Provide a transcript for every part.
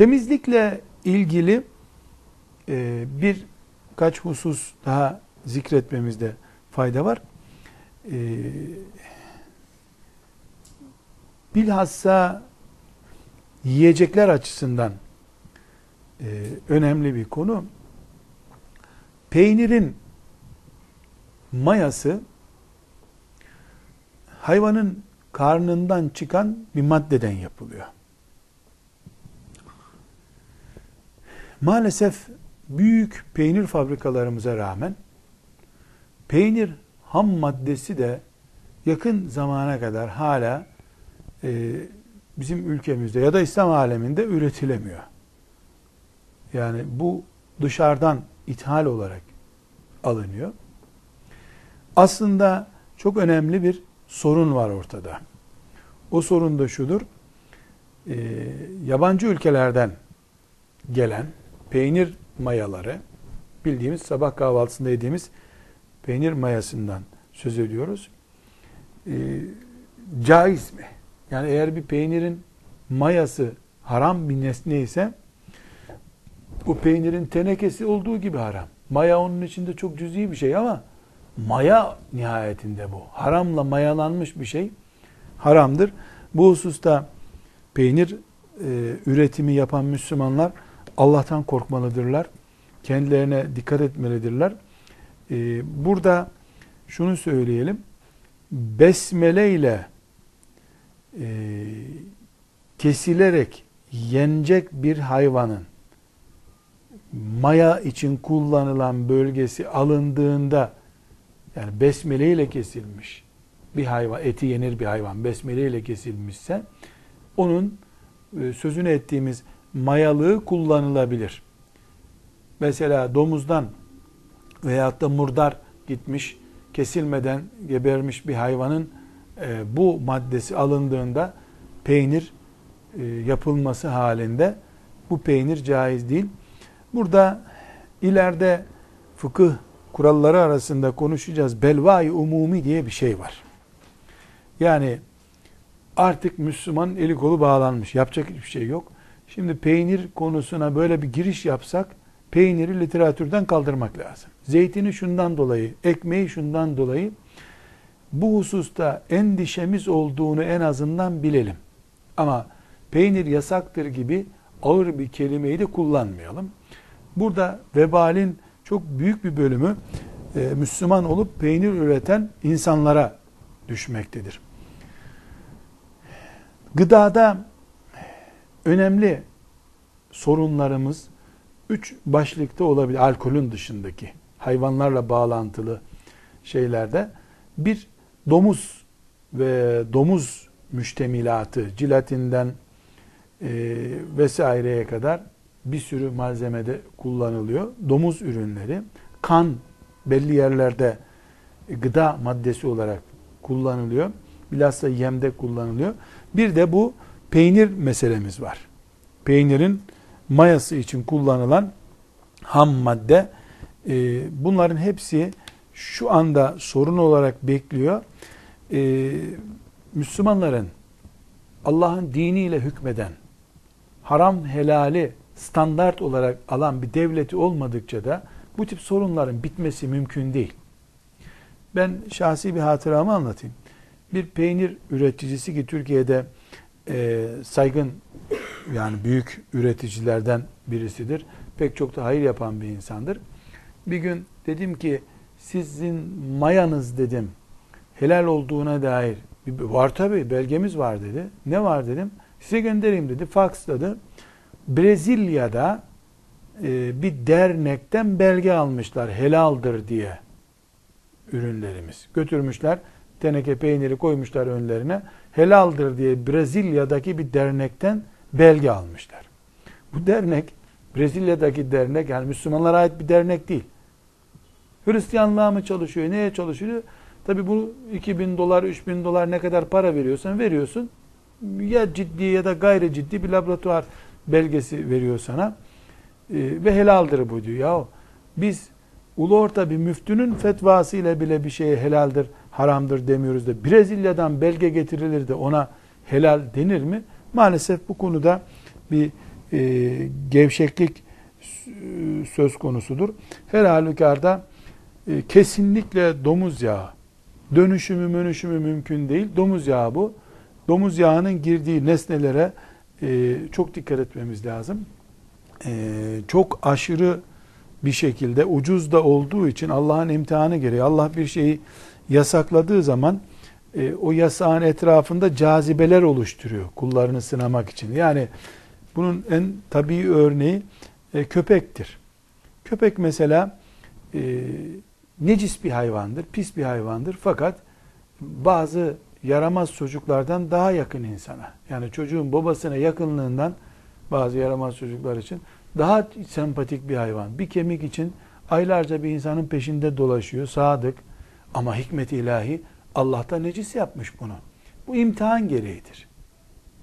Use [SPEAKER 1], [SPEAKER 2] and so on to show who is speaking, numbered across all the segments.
[SPEAKER 1] Temizlikle ilgili e, birkaç husus daha zikretmemizde fayda var. E, bilhassa yiyecekler açısından e, önemli bir konu. Peynirin mayası hayvanın karnından çıkan bir maddeden yapılıyor. Maalesef büyük peynir fabrikalarımıza rağmen peynir ham maddesi de yakın zamana kadar hala e, bizim ülkemizde ya da İslam aleminde üretilemiyor. Yani bu dışarıdan ithal olarak alınıyor. Aslında çok önemli bir sorun var ortada. O sorun da şudur. E, yabancı ülkelerden gelen peynir mayaları bildiğimiz sabah kahvaltısında yediğimiz peynir mayasından söz ediyoruz. E, caiz mi? Yani eğer bir peynirin mayası haram bir nesne ise bu peynirin tenekesi olduğu gibi haram. Maya onun içinde çok cüzi bir şey ama maya nihayetinde bu. Haramla mayalanmış bir şey haramdır. Bu hususta peynir e, üretimi yapan Müslümanlar Allah'tan korkmalıdırlar. Kendilerine dikkat etmelidirler. E, burada şunu söyleyelim. Besmele ile e, kesilerek yenecek bir hayvanın maya için kullanılan bölgesi alındığında yani besmele ile kesilmiş bir hayvan, eti yenir bir hayvan besmele ile kesilmişse onun e, sözünü ettiğimiz mayalığı kullanılabilir. Mesela domuzdan veyahut da murdar gitmiş, kesilmeden gebermiş bir hayvanın e, bu maddesi alındığında peynir e, yapılması halinde bu peynir caiz değil. Burada ileride fıkıh kuralları arasında konuşacağız. Belvai umumi diye bir şey var. Yani artık Müslüman eli kolu bağlanmış. Yapacak hiçbir şey yok. Şimdi peynir konusuna böyle bir giriş yapsak peyniri literatürden kaldırmak lazım. Zeytini şundan dolayı, ekmeği şundan dolayı bu hususta endişemiz olduğunu en azından bilelim. Ama peynir yasaktır gibi ağır bir kelimeyi de kullanmayalım. Burada vebalin çok büyük bir bölümü e, Müslüman olup peynir üreten insanlara düşmektedir. Gıdada önemli sorunlarımız üç başlıkta olabilir. Alkolün dışındaki hayvanlarla bağlantılı şeylerde bir domuz ve domuz müştemilatı cilatinden e, vesaireye kadar bir sürü malzemede kullanılıyor. Domuz ürünleri, kan belli yerlerde gıda maddesi olarak kullanılıyor. Bilhassa yemde kullanılıyor. Bir de bu peynir meselemiz var. Peynirin mayası için kullanılan ham madde e, bunların hepsi şu anda sorun olarak bekliyor. E, Müslümanların Allah'ın diniyle hükmeden haram helali standart olarak alan bir devleti olmadıkça da bu tip sorunların bitmesi mümkün değil. Ben şahsi bir hatıramı anlatayım. Bir peynir üreticisi ki Türkiye'de e, saygın yani büyük üreticilerden birisidir. Pek çok da hayır yapan bir insandır. Bir gün dedim ki sizin mayanız dedim helal olduğuna dair var tabi belgemiz var dedi. Ne var dedim. Size göndereyim dedi. Faksladı. Brezilya'da e, bir dernekten belge almışlar helaldir diye ürünlerimiz. Götürmüşler teneke peyniri koymuşlar önlerine. Helaldir diye Brezilya'daki bir dernekten belge almışlar. Bu dernek Brezilya'daki dernek yani Müslümanlara ait bir dernek değil. Hristiyanlığa mı çalışıyor, neye çalışıyor? Tabi bu 2000 dolar, 3000 dolar ne kadar para veriyorsan veriyorsun. Ya ciddi ya da gayri ciddi bir laboratuvar belgesi veriyor sana. Ee, ve helaldir bu diyor. Ya biz ulu orta bir müftünün fetvası ile bile bir şeye helaldir, haramdır demiyoruz da Brezilya'dan belge getirilir de ona helal denir mi? Maalesef bu konuda bir e, gevşeklik söz konusudur. Her halükarda e, kesinlikle domuz yağı dönüşümü mönüşümü mümkün değil. Domuz yağı bu. Domuz yağının girdiği nesnelere e, çok dikkat etmemiz lazım. E, çok aşırı bir şekilde ucuz da olduğu için Allah'ın imtihanı gereği Allah bir şeyi yasakladığı zaman e, o yasağın etrafında cazibeler oluşturuyor kullarını sınamak için. Yani bunun en tabii örneği e, köpektir. Köpek mesela e, necis bir hayvandır, pis bir hayvandır fakat bazı yaramaz çocuklardan daha yakın insana. Yani çocuğun babasına yakınlığından bazı yaramaz çocuklar için daha sempatik bir hayvan. Bir kemik için aylarca bir insanın peşinde dolaşıyor, sadık. Ama hikmet ilahi Allah da necis yapmış bunu. Bu imtihan gereğidir.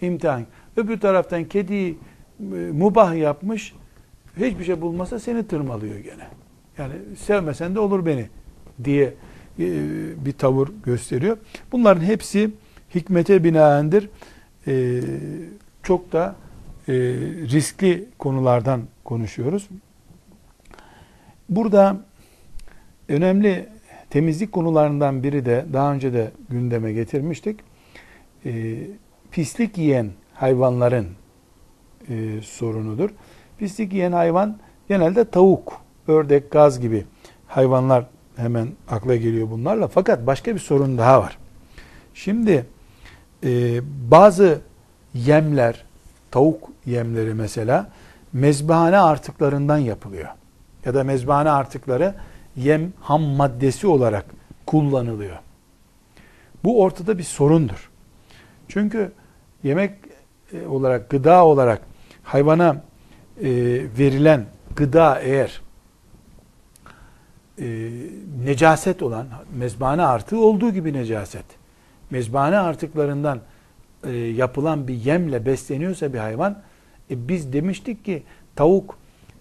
[SPEAKER 1] İmtihan. Öbür taraftan kediyi e, mubah yapmış, hiçbir şey bulmasa seni tırmalıyor gene. Yani sevmesen de olur beni diye e, bir tavır gösteriyor. Bunların hepsi hikmete binaendir. E, çok da riskli konulardan konuşuyoruz. Burada önemli temizlik konularından biri de daha önce de gündeme getirmiştik. Pislik yiyen hayvanların sorunudur. Pislik yiyen hayvan genelde tavuk, ördek, gaz gibi hayvanlar hemen akla geliyor bunlarla. Fakat başka bir sorun daha var. Şimdi e, bazı yemler, tavuk yemleri mesela mezbahane artıklarından yapılıyor. Ya da mezbahane artıkları yem ham maddesi olarak kullanılıyor. Bu ortada bir sorundur. Çünkü yemek e, olarak, gıda olarak hayvana e, verilen gıda eğer e, necaset olan mezbane artığı olduğu gibi necaset. Mezbane artıklarından e, yapılan bir yemle besleniyorsa bir hayvan e, biz demiştik ki tavuk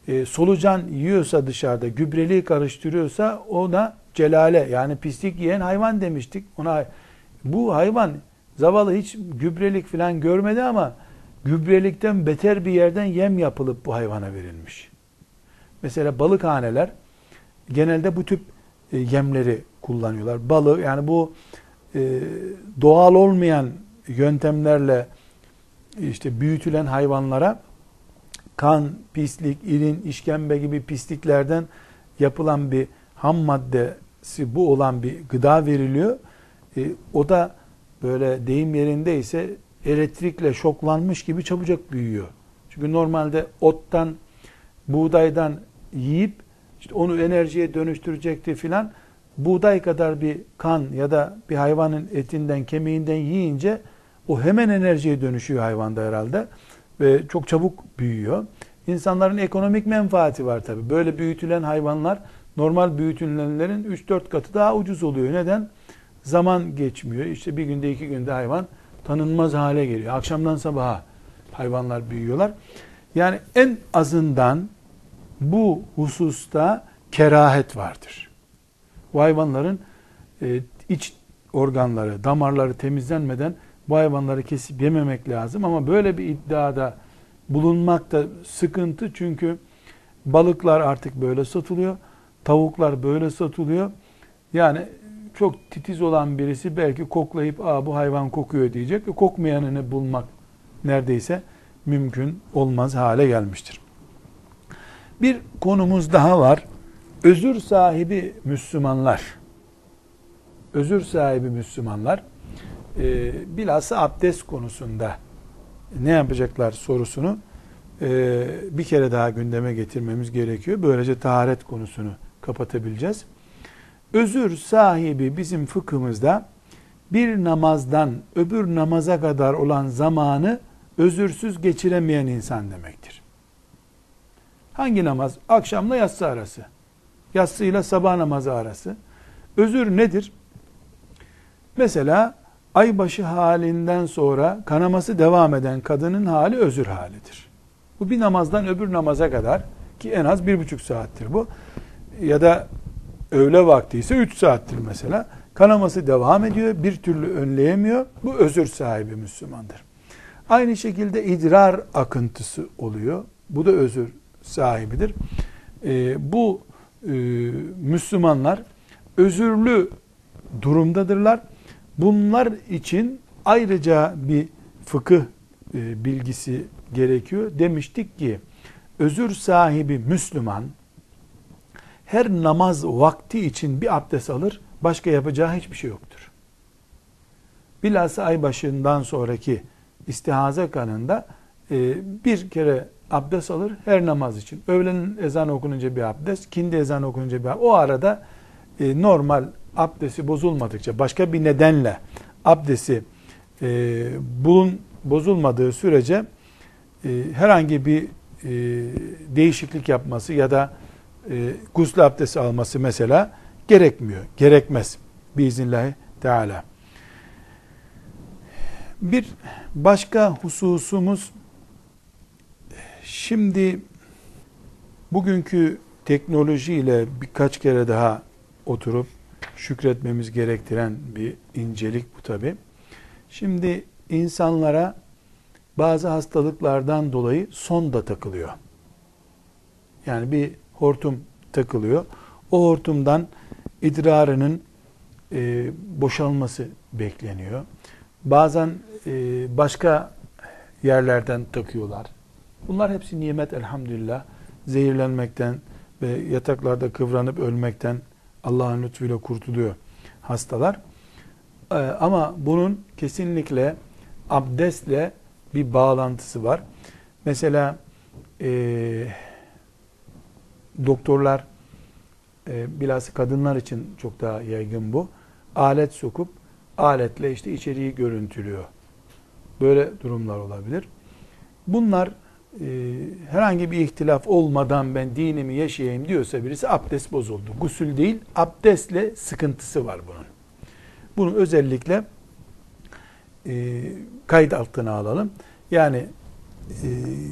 [SPEAKER 1] e, solucan yiyorsa dışarıda gübreliği karıştırıyorsa ona celale yani pislik yiyen hayvan demiştik. Ona bu hayvan zavallı hiç gübrelik falan görmedi ama gübrelikten beter bir yerden yem yapılıp bu hayvana verilmiş. Mesela balıkhaneler genelde bu tip e, yemleri kullanıyorlar. Balı yani bu e, doğal olmayan yöntemlerle işte büyütülen hayvanlara kan, pislik, irin, işkembe gibi pisliklerden yapılan bir ham maddesi bu olan bir gıda veriliyor. E, o da böyle deyim yerindeyse elektrikle şoklanmış gibi çabucak büyüyor. Çünkü normalde ottan, buğdaydan yiyip işte onu enerjiye dönüştürecekti filan. Buğday kadar bir kan ya da bir hayvanın etinden, kemiğinden yiyince o hemen enerjiye dönüşüyor hayvanda herhalde ve çok çabuk büyüyor. İnsanların ekonomik menfaati var tabi. Böyle büyütülen hayvanlar normal büyütülenlerin 3-4 katı daha ucuz oluyor. Neden? Zaman geçmiyor. İşte bir günde iki günde hayvan tanınmaz hale geliyor. Akşamdan sabaha hayvanlar büyüyorlar. Yani en azından bu hususta kerahet vardır. Bu hayvanların e, iç organları, damarları temizlenmeden bu hayvanları kesip yememek lazım ama böyle bir iddiada bulunmak da sıkıntı çünkü balıklar artık böyle satılıyor, tavuklar böyle satılıyor. Yani çok titiz olan birisi belki koklayıp Aa, bu hayvan kokuyor diyecek. Kokmayanını bulmak neredeyse mümkün olmaz hale gelmiştir. Bir konumuz daha var. Özür sahibi Müslümanlar. Özür sahibi Müslümanlar e, bilhassa abdest konusunda ne yapacaklar sorusunu e, bir kere daha gündeme getirmemiz gerekiyor. Böylece taharet konusunu kapatabileceğiz. Özür sahibi bizim fıkhımızda bir namazdan öbür namaza kadar olan zamanı özürsüz geçiremeyen insan demektir. Hangi namaz? Akşamla yatsı arası. Yatsıyla sabah namazı arası. Özür nedir? Mesela aybaşı halinden sonra kanaması devam eden kadının hali özür halidir. Bu bir namazdan öbür namaza kadar ki en az bir buçuk saattir bu. Ya da öğle vakti ise üç saattir mesela. Kanaması devam ediyor, bir türlü önleyemiyor. Bu özür sahibi Müslümandır. Aynı şekilde idrar akıntısı oluyor. Bu da özür sahibidir. E, bu e, Müslümanlar özürlü durumdadırlar. Bunlar için ayrıca bir fıkıh e, bilgisi gerekiyor. Demiştik ki özür sahibi Müslüman her namaz vakti için bir abdest alır, başka yapacağı hiçbir şey yoktur. Bilhassa ay başından sonraki istihaze kanında e, bir kere abdest alır her namaz için. Öğlenin ezan okununca bir abdest, kindi ezan okununca bir abdest. O arada e, normal abdesti bozulmadıkça, başka bir nedenle abdesti e, bulun bozulmadığı sürece e, herhangi bir e, değişiklik yapması ya da e, gusül abdesti alması mesela gerekmiyor. Gerekmez. Biiznillahü Teala. Bir başka hususumuz şimdi bugünkü teknolojiyle birkaç kere daha oturup şükretmemiz gerektiren bir incelik bu tabi. Şimdi insanlara bazı hastalıklardan dolayı sonda takılıyor. Yani bir hortum takılıyor. O hortumdan idrarının e, boşalması bekleniyor. Bazen e, başka yerlerden takıyorlar. Bunlar hepsi nimet elhamdülillah. Zehirlenmekten ve yataklarda kıvranıp ölmekten Allah'ın lütfuyla kurtuluyor hastalar. Ee, ama bunun kesinlikle abdestle bir bağlantısı var. Mesela e, doktorlar e, bilhassa kadınlar için çok daha yaygın bu. Alet sokup aletle işte içeriği görüntülüyor. Böyle durumlar olabilir. Bunlar e, herhangi bir ihtilaf olmadan ben dinimi yaşayayım diyorsa birisi abdest bozuldu. Gusül değil, abdestle sıkıntısı var bunun. Bunu özellikle e, kayıt altına alalım. Yani e,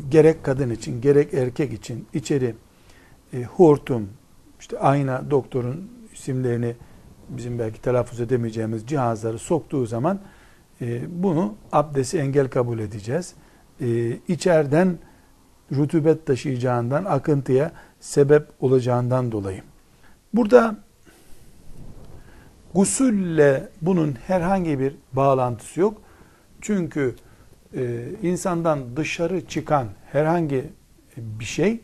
[SPEAKER 1] gerek kadın için gerek erkek için içeri e, hortum, işte ayna doktorun isimlerini bizim belki telaffuz edemeyeceğimiz cihazları soktuğu zaman e, bunu abdesti engel kabul edeceğiz. E, içeriden rutubet taşıyacağından, akıntıya sebep olacağından dolayı. Burada gusülle bunun herhangi bir bağlantısı yok. Çünkü e, insandan dışarı çıkan herhangi bir şey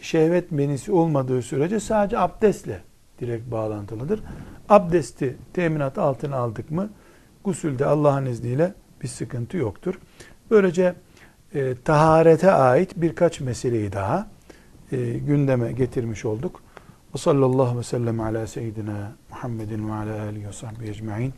[SPEAKER 1] şehvet menisi olmadığı sürece sadece abdestle direkt bağlantılıdır. Abdesti teminat altına aldık mı gusülde Allah'ın izniyle bir sıkıntı yoktur. Böylece e, taharete ait birkaç meseleyi daha e, gündeme getirmiş olduk. Ve sallallahu ve sellem ala seyyidina Muhammedin ve ala alihi ve sahbihi ecma'in.